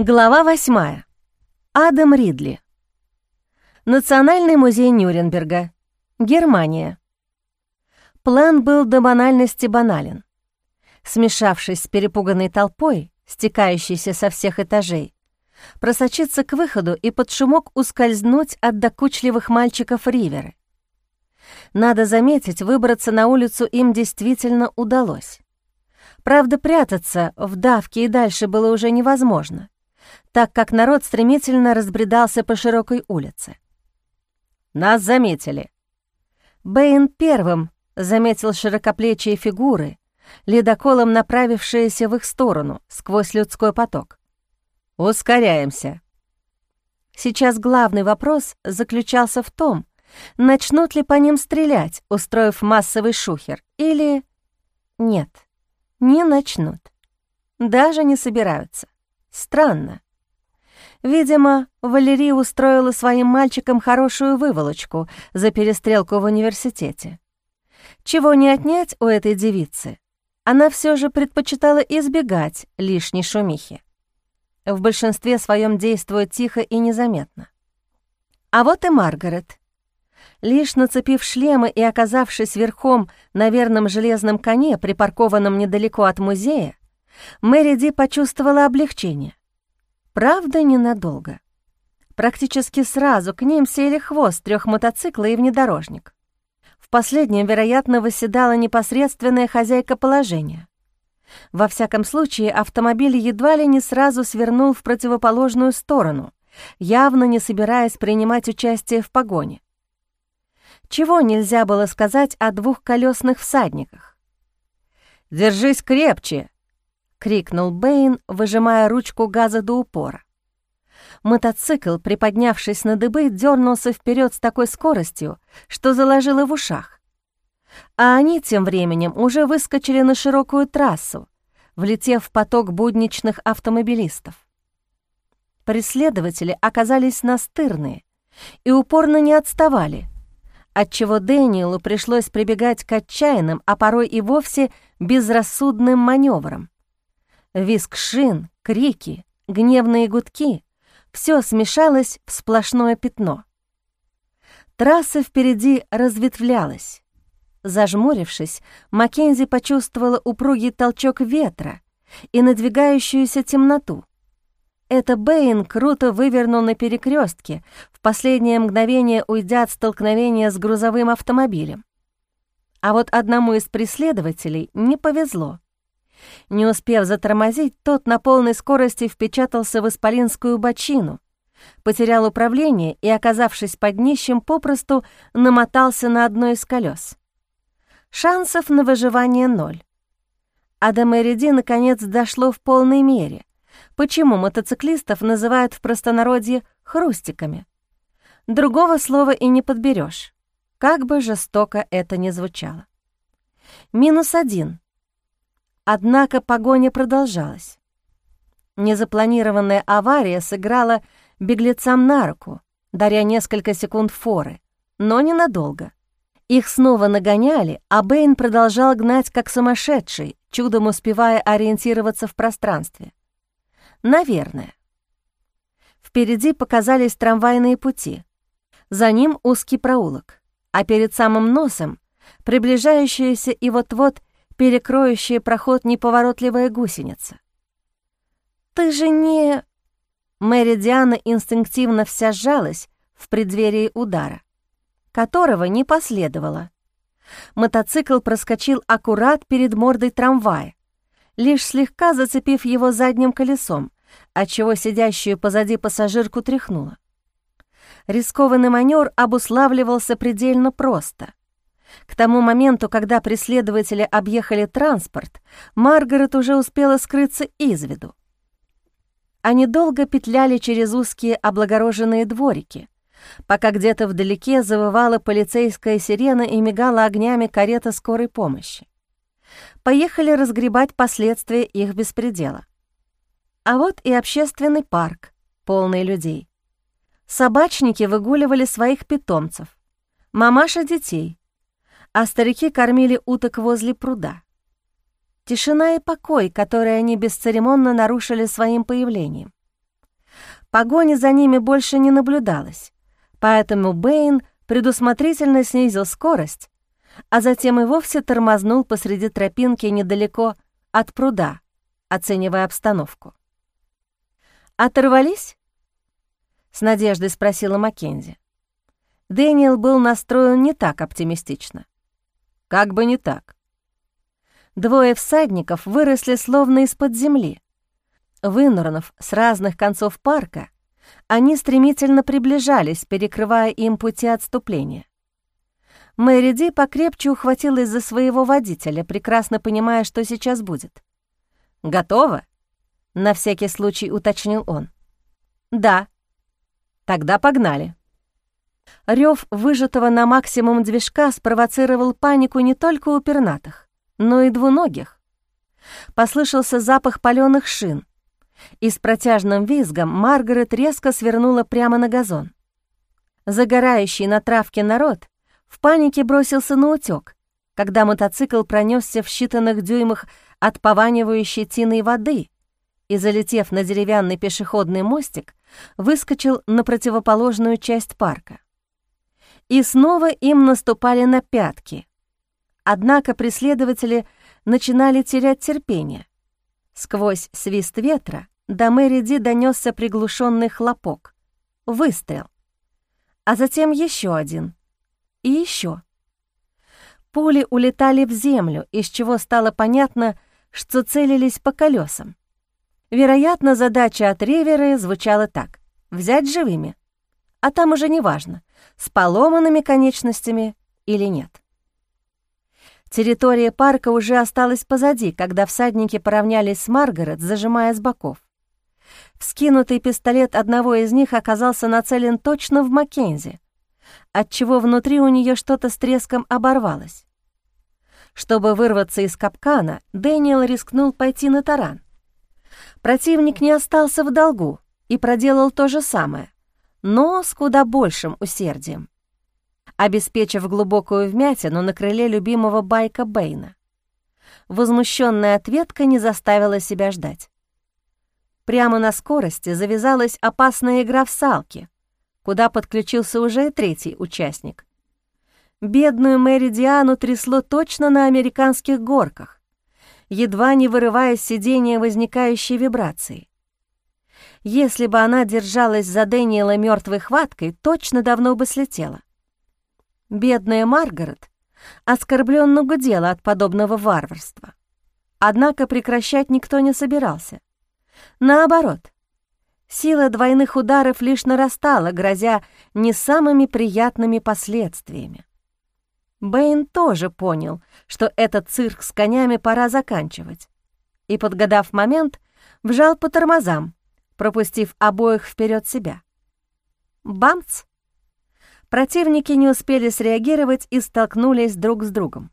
Глава восьмая. Адам Ридли. Национальный музей Нюрнберга. Германия. План был до банальности банален. Смешавшись с перепуганной толпой, стекающейся со всех этажей, просочиться к выходу и под шумок ускользнуть от докучливых мальчиков Риверы. Надо заметить, выбраться на улицу им действительно удалось. Правда, прятаться в давке и дальше было уже невозможно — так как народ стремительно разбредался по широкой улице. «Нас заметили». Бэйн первым заметил широкоплечие фигуры, ледоколом направившиеся в их сторону сквозь людской поток. «Ускоряемся». Сейчас главный вопрос заключался в том, начнут ли по ним стрелять, устроив массовый шухер, или... Нет, не начнут. Даже не собираются. Странно. Видимо, Валерия устроила своим мальчикам хорошую выволочку за перестрелку в университете. Чего не отнять у этой девицы, она все же предпочитала избегать лишней шумихи. В большинстве своем действует тихо и незаметно. А вот и Маргарет. Лишь нацепив шлемы и оказавшись верхом на верном железном коне, припаркованном недалеко от музея, Мэри Ди почувствовала облегчение. Правда, ненадолго. Практически сразу к ним сели хвост трех мотоцикла и внедорожник. В последнем, вероятно, восседала непосредственная хозяйка положения. Во всяком случае, автомобиль едва ли не сразу свернул в противоположную сторону, явно не собираясь принимать участие в погоне. Чего нельзя было сказать о двухколесных всадниках? «Держись крепче!» — крикнул Бэйн, выжимая ручку газа до упора. Мотоцикл, приподнявшись на дыбы, дернулся вперед с такой скоростью, что заложило в ушах. А они тем временем уже выскочили на широкую трассу, влетев в поток будничных автомобилистов. Преследователи оказались настырные и упорно не отставали, отчего Дэниелу пришлось прибегать к отчаянным, а порой и вовсе безрассудным маневрам. Виск шин, крики, гневные гудки — все смешалось в сплошное пятно. Трасса впереди разветвлялась. Зажмурившись, Маккензи почувствовала упругий толчок ветра и надвигающуюся темноту. Это Бэйн круто вывернул на перекрестке, в последнее мгновение уйдя от столкновения с грузовым автомобилем. А вот одному из преследователей не повезло. Не успев затормозить, тот на полной скорости впечатался в исполинскую бочину, потерял управление и, оказавшись под днищем, попросту намотался на одно из колес. Шансов на выживание ноль. А до Мэриди наконец дошло в полной мере, почему мотоциклистов называют в простонародье «хрустиками». Другого слова и не подберешь, как бы жестоко это ни звучало. Минус один — Однако погоня продолжалась. Незапланированная авария сыграла беглецам на руку, даря несколько секунд форы, но ненадолго. Их снова нагоняли, а Бэйн продолжал гнать как сумасшедший, чудом успевая ориентироваться в пространстве. Наверное. Впереди показались трамвайные пути. За ним узкий проулок, а перед самым носом приближающаяся и вот-вот перекроющая проход неповоротливая гусеница. «Ты же не...» Мэри Диана инстинктивно вся сжалась в преддверии удара, которого не последовало. Мотоцикл проскочил аккурат перед мордой трамвая, лишь слегка зацепив его задним колесом, отчего сидящую позади пассажирку тряхнуло. Рискованный маневр обуславливался предельно просто. К тому моменту, когда преследователи объехали транспорт, Маргарет уже успела скрыться из виду. Они долго петляли через узкие облагороженные дворики, пока где-то вдалеке завывала полицейская сирена и мигала огнями карета скорой помощи. Поехали разгребать последствия их беспредела. А вот и общественный парк, полный людей. Собачники выгуливали своих питомцев, мамаша детей, а старики кормили уток возле пруда. Тишина и покой, которые они бесцеремонно нарушили своим появлением. Погони за ними больше не наблюдалось, поэтому Бэйн предусмотрительно снизил скорость, а затем и вовсе тормознул посреди тропинки недалеко от пруда, оценивая обстановку. «Оторвались?» — с надеждой спросила Маккензи. Дэниел был настроен не так оптимистично. Как бы не так. Двое всадников выросли словно из-под земли. Вынурнув с разных концов парка, они стремительно приближались, перекрывая им пути отступления. Мэри Ди покрепче ухватилась за своего водителя, прекрасно понимая, что сейчас будет. «Готово?» — на всякий случай уточнил он. «Да». «Тогда погнали». Рев выжатого на максимум движка спровоцировал панику не только у пернатых но и двуногих. Послышался запах палёных шин, и с протяжным визгом Маргарет резко свернула прямо на газон. Загорающий на травке народ в панике бросился на утёк, когда мотоцикл пронесся в считанных дюймах от пованивающей тиной воды и, залетев на деревянный пешеходный мостик, выскочил на противоположную часть парка. И снова им наступали на пятки, Однако преследователи начинали терять терпение. Сквозь свист ветра до Мэри Ди донесся приглушенный хлопок. Выстрел. А затем еще один. И еще. Пули улетали в землю, из чего стало понятно, что целились по колесам. Вероятно, задача от Риверы звучала так — взять живыми. А там уже неважно, с поломанными конечностями или нет. Территория парка уже осталась позади, когда всадники поравнялись с Маргарет, зажимая с боков. Вскинутый пистолет одного из них оказался нацелен точно в Маккензи, отчего внутри у нее что-то с треском оборвалось. Чтобы вырваться из капкана, Дэниел рискнул пойти на таран. Противник не остался в долгу и проделал то же самое, но с куда большим усердием обеспечив глубокую вмятину на крыле любимого байка Бэйна. Возмущенная ответка не заставила себя ждать. Прямо на скорости завязалась опасная игра в салки, куда подключился уже третий участник. Бедную Мэри Диану трясло точно на американских горках, едва не вырывая с сиденья возникающей вибрации. Если бы она держалась за Дэниела мертвой хваткой, точно давно бы слетела. Бедная Маргарет оскорбленно гудела от подобного варварства. Однако прекращать никто не собирался. Наоборот, сила двойных ударов лишь нарастала, грозя не самыми приятными последствиями. Бэйн тоже понял, что этот цирк с конями пора заканчивать, и, подгадав момент, вжал по тормозам, пропустив обоих вперед себя. Бамц! Противники не успели среагировать и столкнулись друг с другом.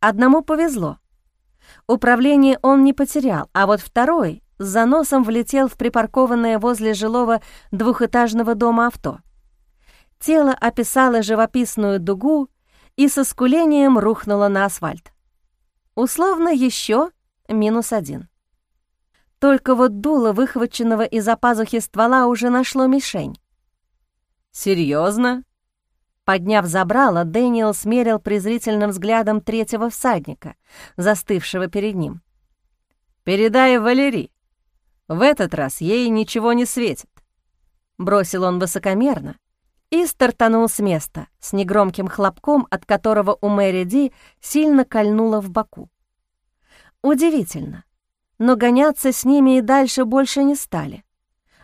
Одному повезло. Управление он не потерял, а вот второй с заносом влетел в припаркованное возле жилого двухэтажного дома авто. Тело описало живописную дугу и со скулением рухнуло на асфальт. Условно еще минус один. Только вот дуло выхваченного из-за пазухи ствола уже нашло мишень. «Серьезно?» Подняв забрало, Дэниел смерил презрительным взглядом третьего всадника, застывшего перед ним. «Передай Валерий. В этот раз ей ничего не светит», — бросил он высокомерно и стартанул с места с негромким хлопком, от которого у Мэри Ди сильно кольнуло в боку. Удивительно, но гоняться с ними и дальше больше не стали,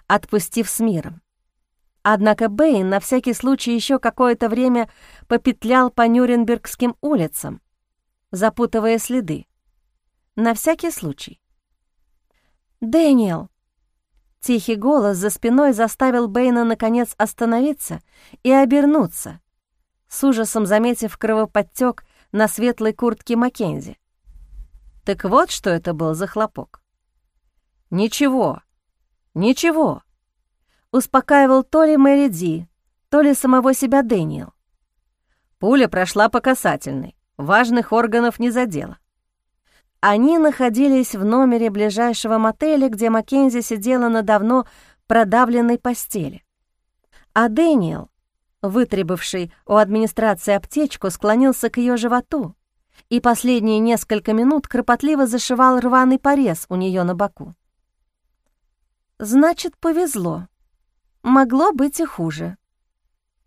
отпустив с миром. Однако Бэйн на всякий случай еще какое-то время попетлял по Нюрнбергским улицам, запутывая следы. На всякий случай. «Дэниел!» Тихий голос за спиной заставил Бэйна наконец остановиться и обернуться, с ужасом заметив кровоподтек на светлой куртке Маккензи. Так вот, что это был за хлопок. «Ничего, ничего!» успокаивал то ли Мэри Ди, то ли самого себя Дэниел. Пуля прошла по касательной, важных органов не задела. Они находились в номере ближайшего мотеля, где Маккензи сидела на давно продавленной постели. А Дэниел, вытребовавший у администрации аптечку, склонился к ее животу и последние несколько минут кропотливо зашивал рваный порез у нее на боку. «Значит, повезло. Могло быть и хуже».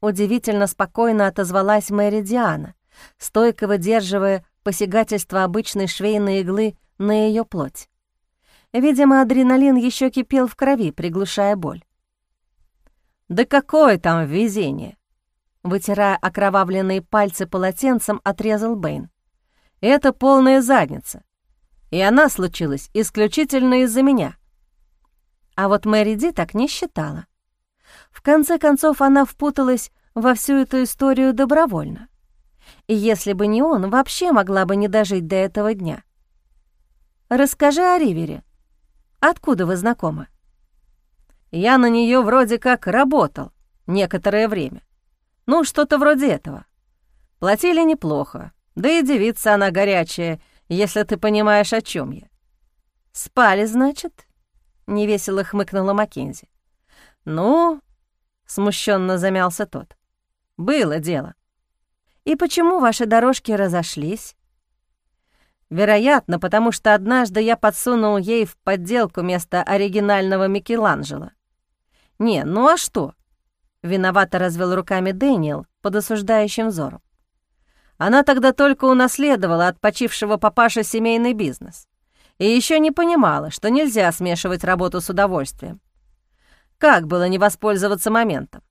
Удивительно спокойно отозвалась Мэри Диана, стойко выдерживая посягательство обычной швейной иглы на ее плоть. Видимо, адреналин еще кипел в крови, приглушая боль. «Да какое там везение!» Вытирая окровавленные пальцы полотенцем, отрезал Бэйн. «Это полная задница. И она случилась исключительно из-за меня». А вот Мэри Ди так не считала. В конце концов, она впуталась во всю эту историю добровольно. И если бы не он, вообще могла бы не дожить до этого дня. «Расскажи о Ривере. Откуда вы знакомы?» «Я на нее вроде как работал некоторое время. Ну, что-то вроде этого. Платили неплохо, да и девица она горячая, если ты понимаешь, о чем я». «Спали, значит?» — невесело хмыкнула Маккензи. «Ну...» — смущенно замялся тот. «Было дело». «И почему ваши дорожки разошлись?» «Вероятно, потому что однажды я подсунул ей в подделку место оригинального Микеланджело. Не, ну а что?» Виновато развел руками Дэниел под осуждающим взором. Она тогда только унаследовала от почившего папаша семейный бизнес и еще не понимала, что нельзя смешивать работу с удовольствием. Как было не воспользоваться моментом?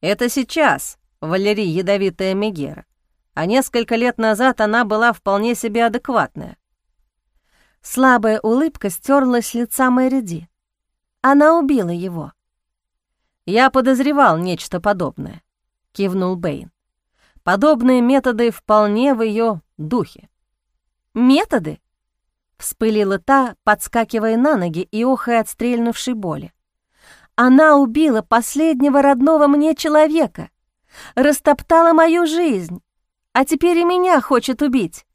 Это сейчас Валерий ядовитая Мегера, а несколько лет назад она была вполне себе адекватная. Слабая улыбка стерлась с лица Мэри Ди. Она убила его. «Я подозревал нечто подобное», — кивнул Бэйн. «Подобные методы вполне в ее духе». «Методы?» — вспылила та, подскакивая на ноги и охая от стрельнувшей боли. Она убила последнего родного мне человека, растоптала мою жизнь, а теперь и меня хочет убить.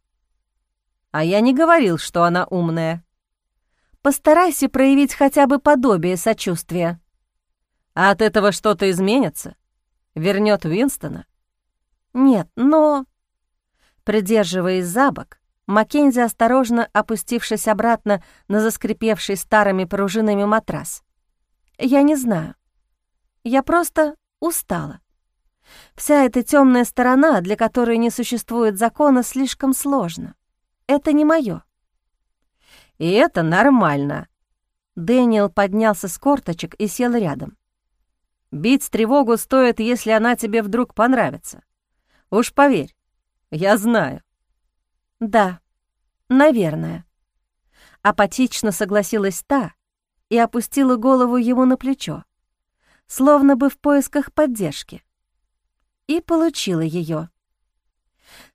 А я не говорил, что она умная. Постарайся проявить хотя бы подобие сочувствия. А от этого что-то изменится? Вернет Уинстона? Нет, но... Придерживаясь за бок, Маккензи, осторожно опустившись обратно на заскрипевший старыми пружинами матрас, я не знаю. Я просто устала. Вся эта темная сторона, для которой не существует закона, слишком сложна. Это не мое. И это нормально. Дэниел поднялся с корточек и сел рядом. Бить тревогу стоит, если она тебе вдруг понравится. Уж поверь, я знаю. Да, наверное. Апатично согласилась та, и опустила голову ему на плечо, словно бы в поисках поддержки. И получила ее.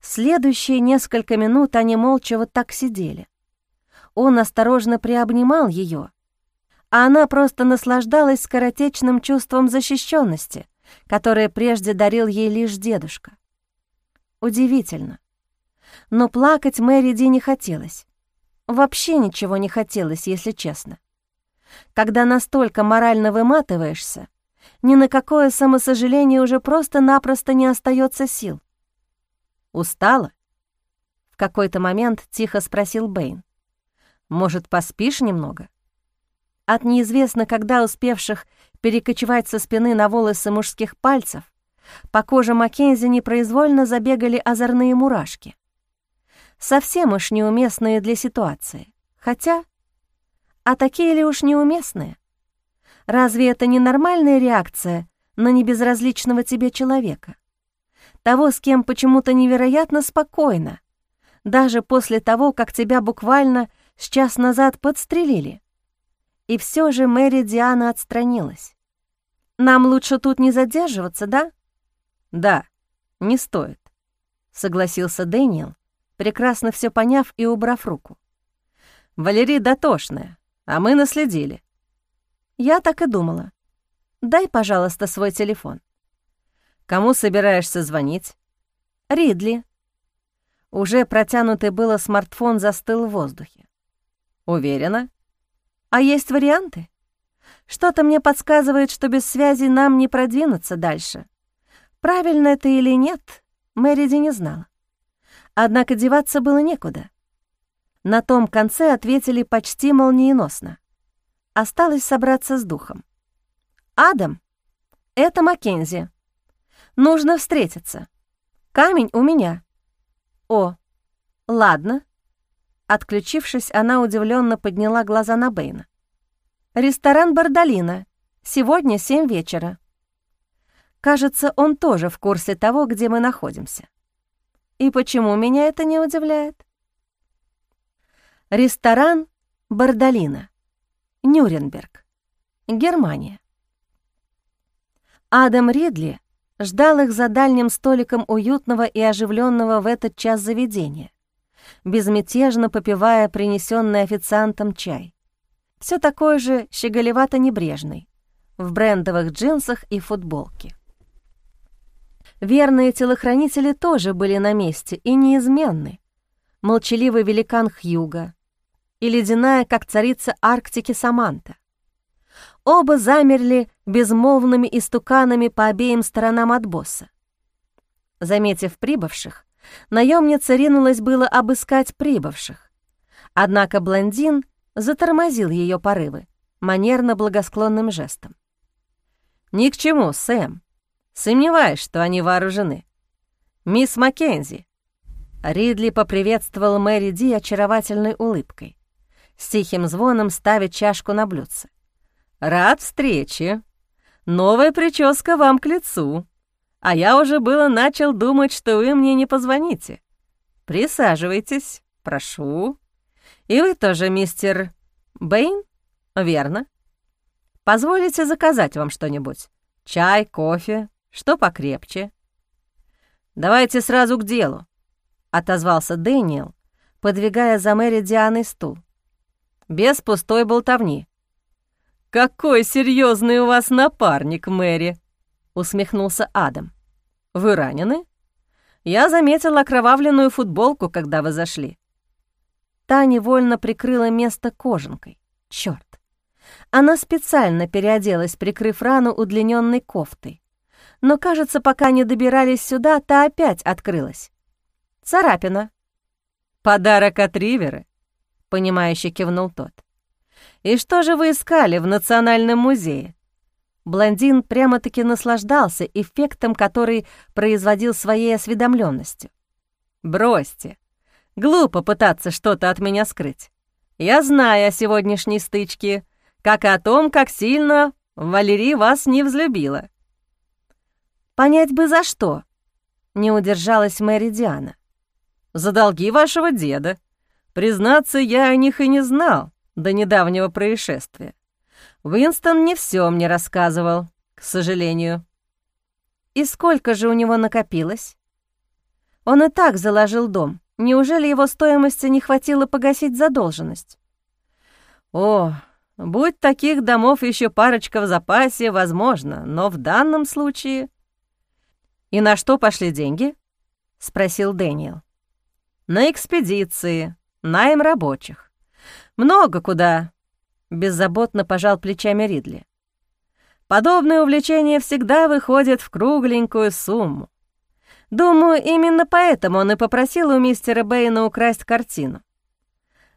Следующие несколько минут они молча вот так сидели. Он осторожно приобнимал ее, а она просто наслаждалась скоротечным чувством защищенности, которое прежде дарил ей лишь дедушка. Удивительно. Но плакать Мэри Ди не хотелось. Вообще ничего не хотелось, если честно. Когда настолько морально выматываешься, ни на какое самосожаление уже просто-напросто не остается сил. «Устала?» — в какой-то момент тихо спросил Бэйн. «Может, поспишь немного?» От неизвестно когда успевших перекочевать со спины на волосы мужских пальцев по коже Маккензи непроизвольно забегали озорные мурашки. Совсем уж неуместные для ситуации. Хотя а такие ли уж неуместные? Разве это не нормальная реакция на небезразличного тебе человека? Того, с кем почему-то невероятно спокойно, даже после того, как тебя буквально с час назад подстрелили. И все же Мэри Диана отстранилась. «Нам лучше тут не задерживаться, да?» «Да, не стоит», — согласился Дэниел, прекрасно все поняв и убрав руку. «Валерий дотошная, а мы наследили». «Я так и думала. Дай, пожалуйста, свой телефон». «Кому собираешься звонить?» «Ридли». Уже протянутый было смартфон застыл в воздухе. «Уверена?» «А есть варианты? Что-то мне подсказывает, что без связи нам не продвинуться дальше. Правильно это или нет, Мэриди не знала. Однако деваться было некуда. На том конце ответили почти молниеносно. Осталось собраться с духом. «Адам, это Маккензи. Нужно встретиться. Камень у меня». «О, ладно». Отключившись, она удивленно подняла глаза на Бэйна. «Ресторан Бардалина. Сегодня семь вечера». Кажется, он тоже в курсе того, где мы находимся. И почему меня это не удивляет? Ресторан Бардалина. Нюрнберг. Германия. Адам Ридли ждал их за дальним столиком уютного и оживленного в этот час заведения, безмятежно попивая принесенный официантом чай. Все такой же щеголевато-небрежный, в брендовых джинсах и футболке. Верные телохранители тоже были на месте и неизменны. Молчаливый великан Хьюга и ледяная, как царица Арктики, Саманта. Оба замерли безмолвными истуканами по обеим сторонам от босса. Заметив прибывших, наемница ринулась было обыскать прибывших. Однако блондин затормозил ее порывы манерно-благосклонным жестом. «Ни к чему, Сэм. Сомневаюсь, что они вооружены. Мисс Маккензи». Ридли поприветствовал Мэри Ди очаровательной улыбкой, с тихим звоном ставя чашку на блюдце. «Рад встрече. Новая прическа вам к лицу. А я уже было начал думать, что вы мне не позвоните. Присаживайтесь, прошу. И вы тоже, мистер Бэйн? Верно. Позволите заказать вам что-нибудь? Чай, кофе, что покрепче?» «Давайте сразу к делу», — отозвался Дэниел, подвигая за Мэри Дианой стул. «Без пустой болтовни. «Какой серьезный у вас напарник, Мэри!» — усмехнулся Адам. «Вы ранены?» «Я заметила окровавленную футболку, когда вы зашли». Та невольно прикрыла место кожанкой. Черт! Она специально переоделась, прикрыв рану удлиненной кофтой. Но, кажется, пока не добирались сюда, та опять открылась. Царапина. «Подарок от Ривера», — понимающе кивнул тот. «И что же вы искали в Национальном музее?» Блондин прямо-таки наслаждался эффектом, который производил своей осведомленностью. «Бросьте. Глупо пытаться что-то от меня скрыть. Я знаю о сегодняшней стычке, как и о том, как сильно Валерий вас не взлюбила». «Понять бы за что?» — не удержалась Мэри Диана. «За долги вашего деда. Признаться, я о них и не знал до недавнего происшествия. Уинстон не все мне рассказывал, к сожалению. И сколько же у него накопилось? Он и так заложил дом. Неужели его стоимости не хватило погасить задолженность? О, будь таких домов еще парочка в запасе, возможно, но в данном случае... «И на что пошли деньги?» — спросил Дэниел. «На экспедиции, найм рабочих. «Много куда», — беззаботно пожал плечами Ридли. «Подобное увлечение всегда выходит в кругленькую сумму. Думаю, именно поэтому он и попросил у мистера Бэйна украсть картину.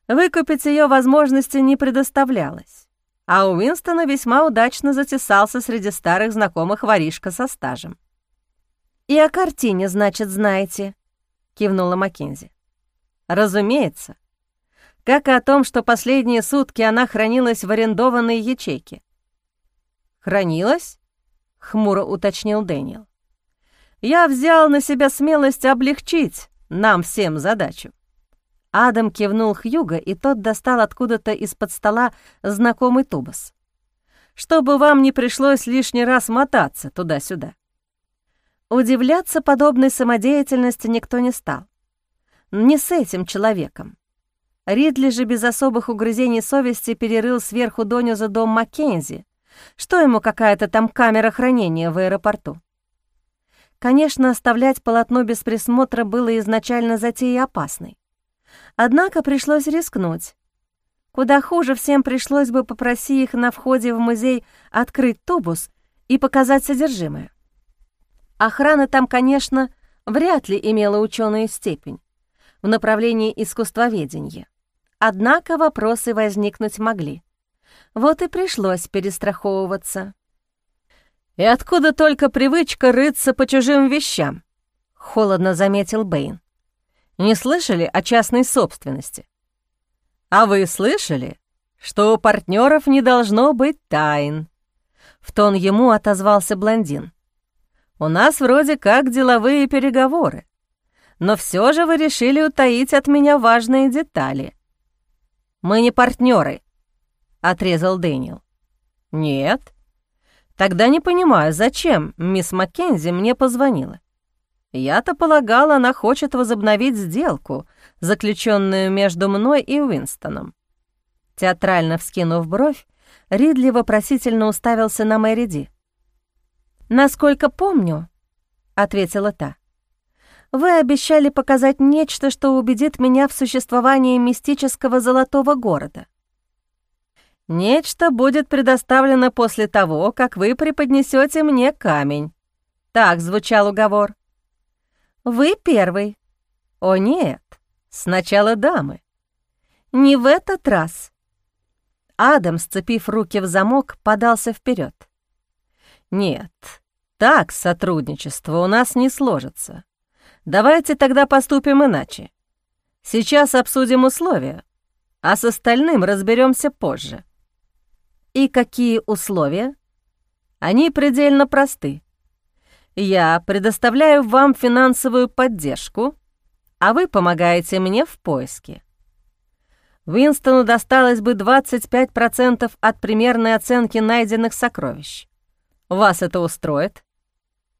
Выкупить ее возможности не предоставлялось, а у Уинстона весьма удачно затесался среди старых знакомых воришка со стажем. «И о картине, значит, знаете», — кивнула Маккензи. «Разумеется как и о том, что последние сутки она хранилась в арендованной ячейке. «Хранилась?» — хмуро уточнил Дэниел. «Я взял на себя смелость облегчить нам всем задачу». Адам кивнул Хьюга, и тот достал откуда-то из-под стола знакомый тубус. «Чтобы вам не пришлось лишний раз мотаться туда-сюда». Удивляться подобной самодеятельности никто не стал. Не с этим человеком. Ридли же без особых угрызений совести перерыл сверху донизу дом Маккензи. Что ему какая-то там камера хранения в аэропорту? Конечно, оставлять полотно без присмотра было изначально затеей опасной. Однако пришлось рискнуть. Куда хуже всем пришлось бы попросить их на входе в музей открыть тубус и показать содержимое. Охрана там, конечно, вряд ли имела ученую степень в направлении искусствоведения. Однако вопросы возникнуть могли. Вот и пришлось перестраховываться. «И откуда только привычка рыться по чужим вещам?» — холодно заметил Бэйн. «Не слышали о частной собственности?» «А вы слышали, что у партнеров не должно быть тайн?» В тон ему отозвался блондин. «У нас вроде как деловые переговоры, но все же вы решили утаить от меня важные детали». «Мы не партнеры, отрезал Дэниел. «Нет? Тогда не понимаю, зачем мисс Маккензи мне позвонила. Я-то полагал, она хочет возобновить сделку, заключенную между мной и Уинстоном. Театрально вскинув бровь, Ридли вопросительно уставился на Мэри Ди. «Насколько помню», — ответила та, — «вы обещали показать нечто, что убедит меня в существовании мистического золотого города». «Нечто будет предоставлено после того, как вы преподнесете мне камень». Так звучал уговор. «Вы первый». «О нет, сначала дамы». «Не в этот раз». Адам, сцепив руки в замок, подался вперед. «Нет, так сотрудничество у нас не сложится. Давайте тогда поступим иначе. Сейчас обсудим условия, а с остальным разберемся позже». И какие условия? Они предельно просты. Я предоставляю вам финансовую поддержку, а вы помогаете мне в поиске. Винстону досталось бы 25% от примерной оценки найденных сокровищ. Вас это устроит?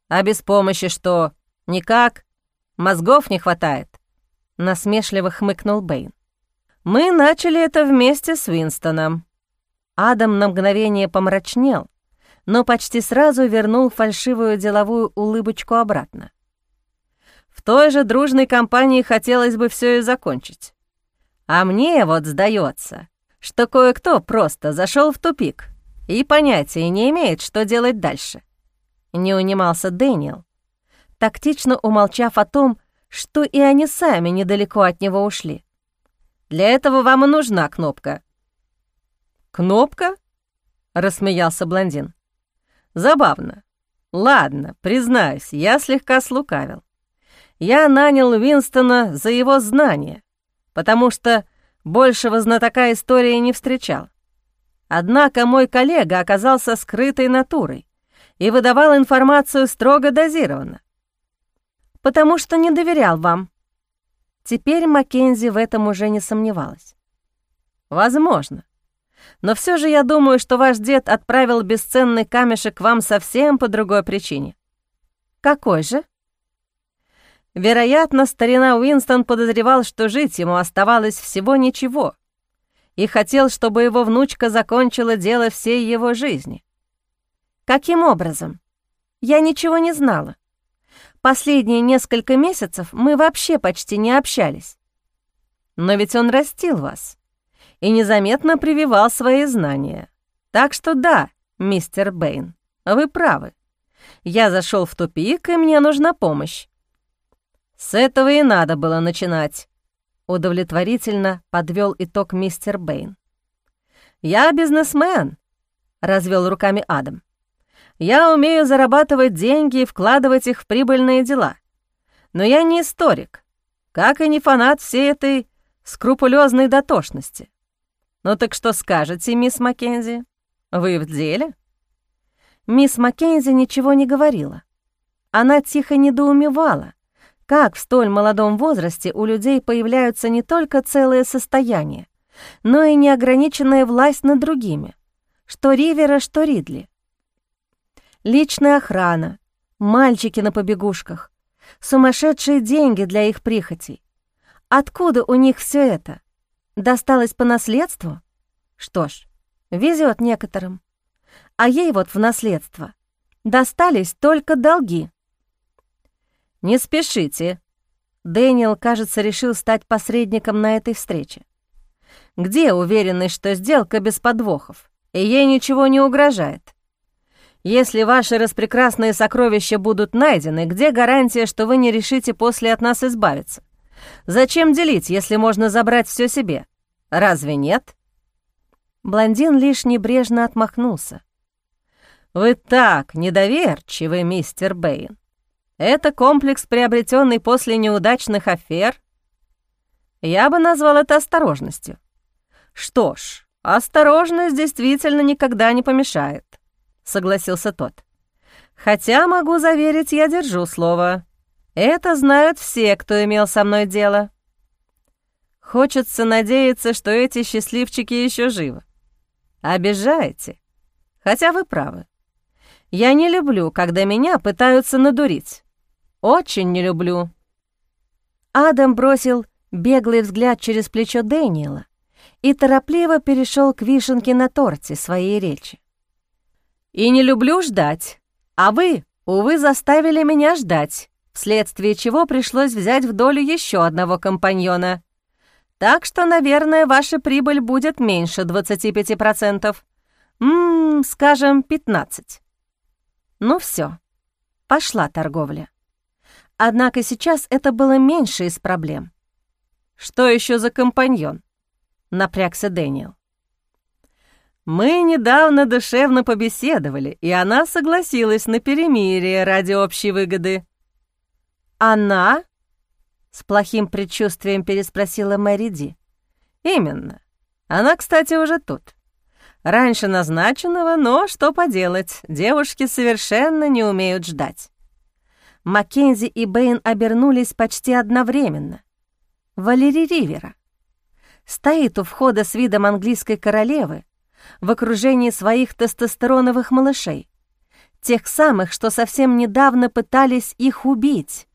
А без помощи что? Никак? Мозгов не хватает?» Насмешливо хмыкнул Бэйн. «Мы начали это вместе с Винстоном. Адам на мгновение помрачнел, но почти сразу вернул фальшивую деловую улыбочку обратно. В той же дружной компании хотелось бы все и закончить. А мне вот сдается, что кое-кто просто зашел в тупик и понятия не имеет, что делать дальше. Не унимался Дэниел, тактично умолчав о том, что и они сами недалеко от него ушли. Для этого вам и нужна кнопка «Кнопка?» — рассмеялся блондин. «Забавно. Ладно, признаюсь, я слегка слукавил. Я нанял Винстона за его знания, потому что большего знатока истории не встречал. Однако мой коллега оказался скрытой натурой и выдавал информацию строго дозированно. Потому что не доверял вам. Теперь Маккензи в этом уже не сомневалась. Возможно. Но все же я думаю, что ваш дед отправил бесценный камешек вам совсем по другой причине. Какой же? Вероятно, старина Уинстон подозревал, что жить ему оставалось всего ничего, и хотел, чтобы его внучка закончила дело всей его жизни. Каким образом? Я ничего не знала. Последние несколько месяцев мы вообще почти не общались. Но ведь он растил вас и незаметно прививал свои знания. Так что да, мистер Бэйн, вы правы. Я зашел в тупик, и мне нужна помощь. С этого и надо было начинать. Удовлетворительно подвел итог мистер Бэйн. «Я бизнесмен», — развел руками Адам. «Я умею зарабатывать деньги и вкладывать их в прибыльные дела. Но я не историк, как и не фанат всей этой скрупулезной дотошности. «Ну так что скажете, мисс Маккензи? Вы в деле?» Мисс Маккензи ничего не говорила. Она тихо недоумевала, как в столь молодом возрасте у людей появляются не только целые состояния, но и неограниченная власть над другими, что Ривера, что Ридли. Личная охрана, мальчики на побегушках, сумасшедшие деньги для их прихотей. Откуда у них все это? Досталось по наследству? Что ж, везет некоторым. А ей вот в наследство достались только долги. «Не спешите», Дэниел, кажется, решил стать посредником на этой встрече. Где уверенность, что сделка без подвохов, и ей ничего не угрожает? Если ваши распрекрасные сокровища будут найдены, где гарантия, что вы не решите после от нас избавиться? Зачем делить, если можно забрать все себе? Разве нет?» Блондин лишь небрежно отмахнулся. «Вы так недоверчивы, мистер Бэйн. Это комплекс, приобретенный после неудачных афер? Я бы назвал это осторожностью. Что ж, осторожность действительно никогда не помешает», — согласился тот. «Хотя, могу заверить, я держу слово. Это знают все, кто имел со мной дело. Хочется надеяться, что эти счастливчики еще живы. Обижаете? Хотя вы правы. Я не люблю, когда меня пытаются надурить. Очень не люблю». Адам бросил беглый взгляд через плечо Дэниела и торопливо перешел к вишенке на торте своей речи. «И не люблю ждать, а вы, увы, заставили меня ждать вследствие чего пришлось взять в долю еще одного компаньона. Так что, наверное, ваша прибыль будет меньше 25%. Ммм, скажем, 15. Ну все, пошла торговля. Однако сейчас это было меньше из проблем. «Что еще за компаньон?» — напрягся Дэниел. «Мы недавно душевно побеседовали, и она согласилась на перемирие ради общей выгоды», «Она?» — с плохим предчувствием переспросила Мэри Ди. «Именно. Она, кстати, уже тут. Раньше назначенного, но что поделать, девушки совершенно не умеют ждать». Маккензи и Бэйн обернулись почти одновременно. Валери Ривера. Стоит у входа с видом английской королевы в окружении своих тестостероновых малышей, тех самых, что совсем недавно пытались их убить,